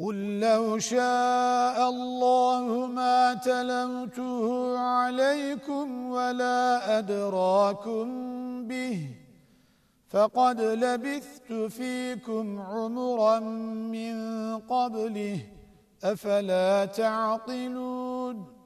قل لو شاء الله ما تلمته عليكم ولا أدراكم به فقد لبثت فيكم عمرا من قبله أفلا تعقلون